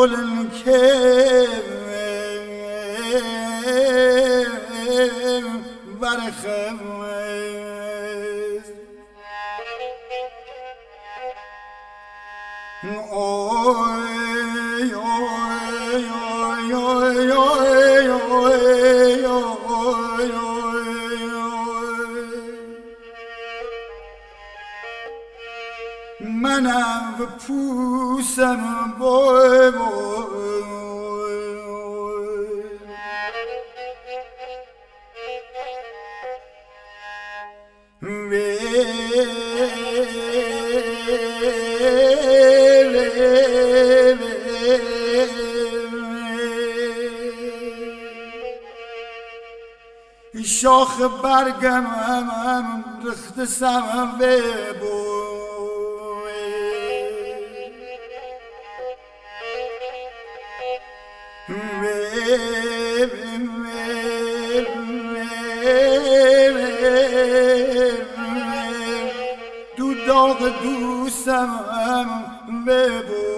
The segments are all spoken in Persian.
كل كيف برخوز اوی اوی اوی اوی اوی منم و پوسم بای شاخ برگم رخت سمم ببوی. دو داغ دوستم ببوی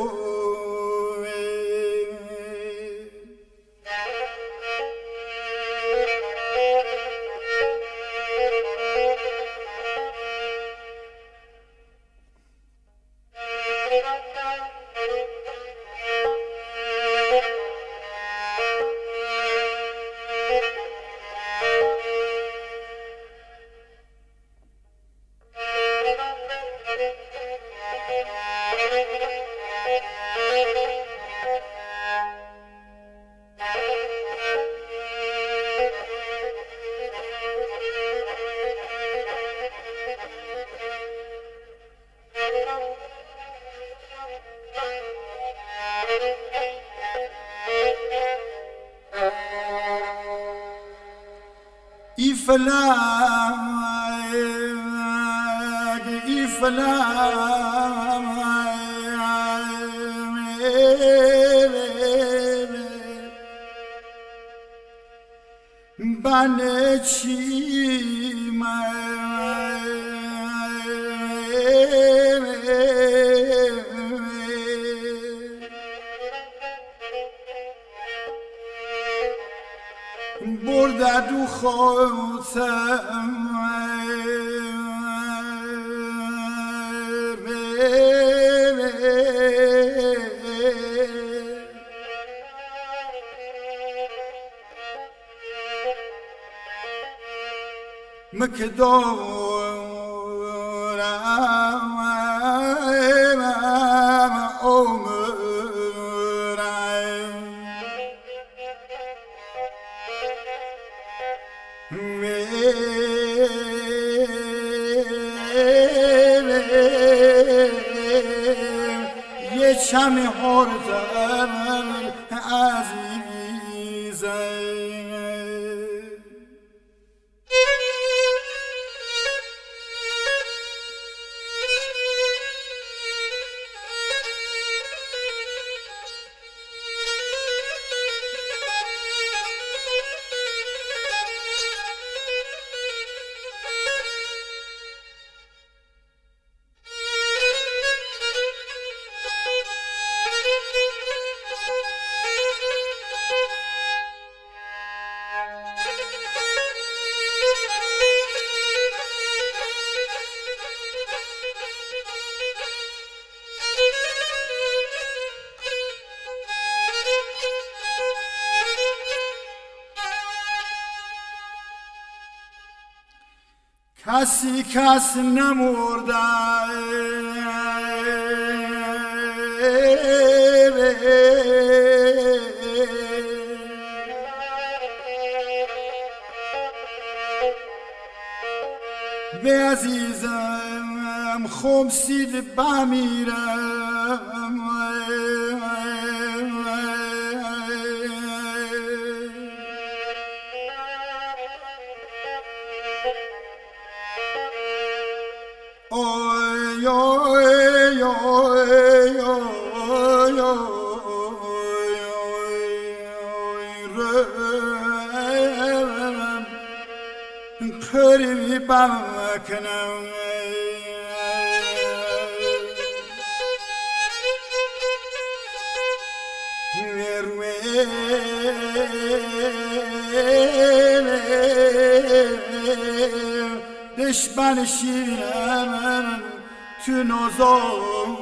فلامایی فلامایی منی من بانشی مایی منی من تو خواب مکدارم یه چمی کسی کس نمرده. به عزیزم خمسید بمیرم Hırvi baknım Ver ver Düşman şiremem Tün o zor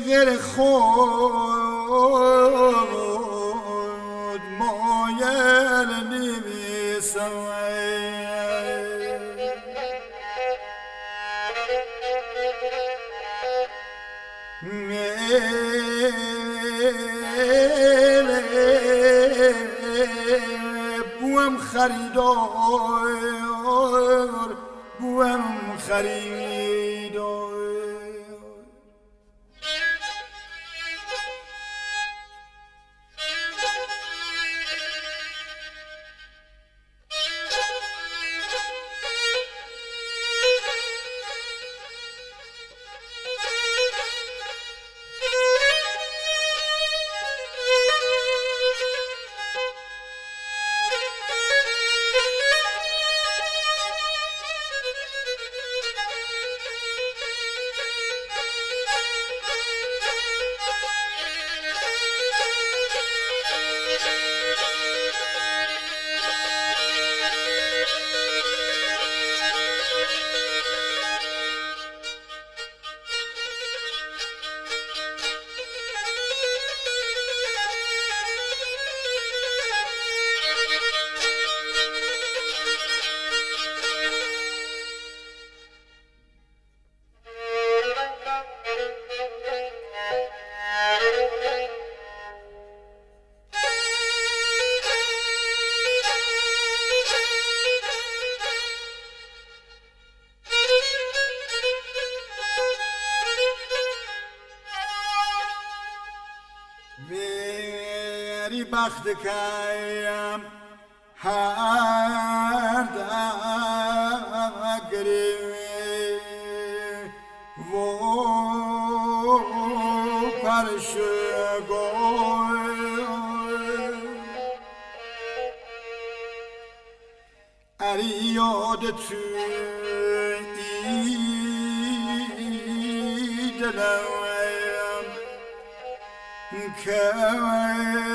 غیر خود مایل نمیسم بوم خریدار بوم خریدار. بری بخت کایم هر دگری و پرش اری یاد تو ای دلم كذا